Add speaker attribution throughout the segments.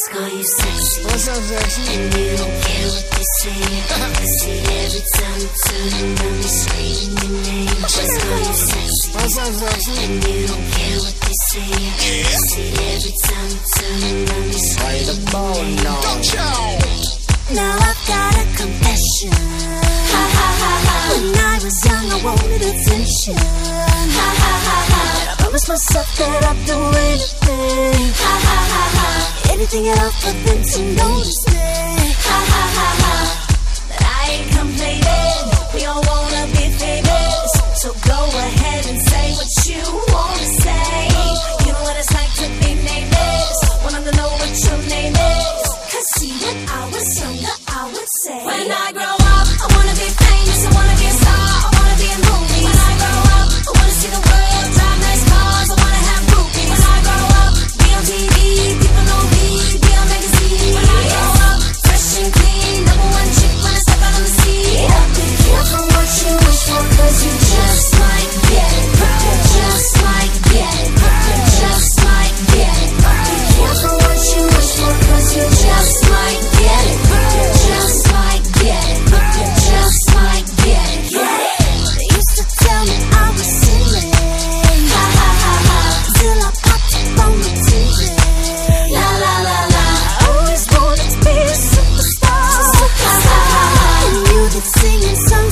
Speaker 1: just call you sexy. What's up,
Speaker 2: sexy?
Speaker 1: And you don't care what they say. See, every time you turn around, they screaming your name. Just call you sexy. What's up,
Speaker 2: sexy?
Speaker 1: And you don't care what they say. See, every time you turn around, they Play the
Speaker 2: screaming
Speaker 1: your name.
Speaker 2: now.
Speaker 1: Now I've got a confession. Ha ha ha ha. When I was young, I wanted attention. Ha ha ha ha. I promised myself that I'd do anything. Ha ha ha ha. Anything at all for them to notice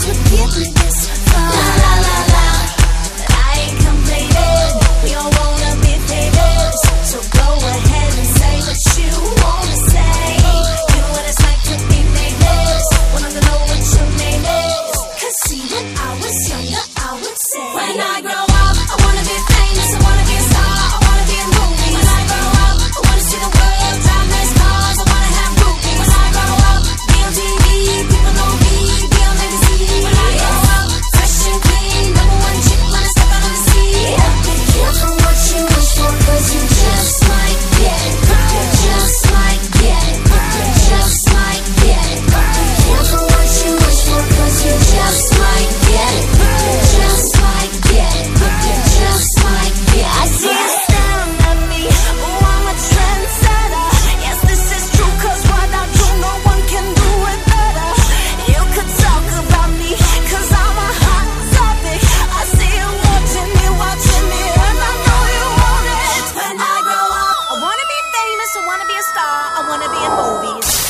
Speaker 1: you give me this? I want to be a star, I want to be in movies.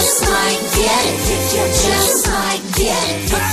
Speaker 1: just might get it if you just might get it.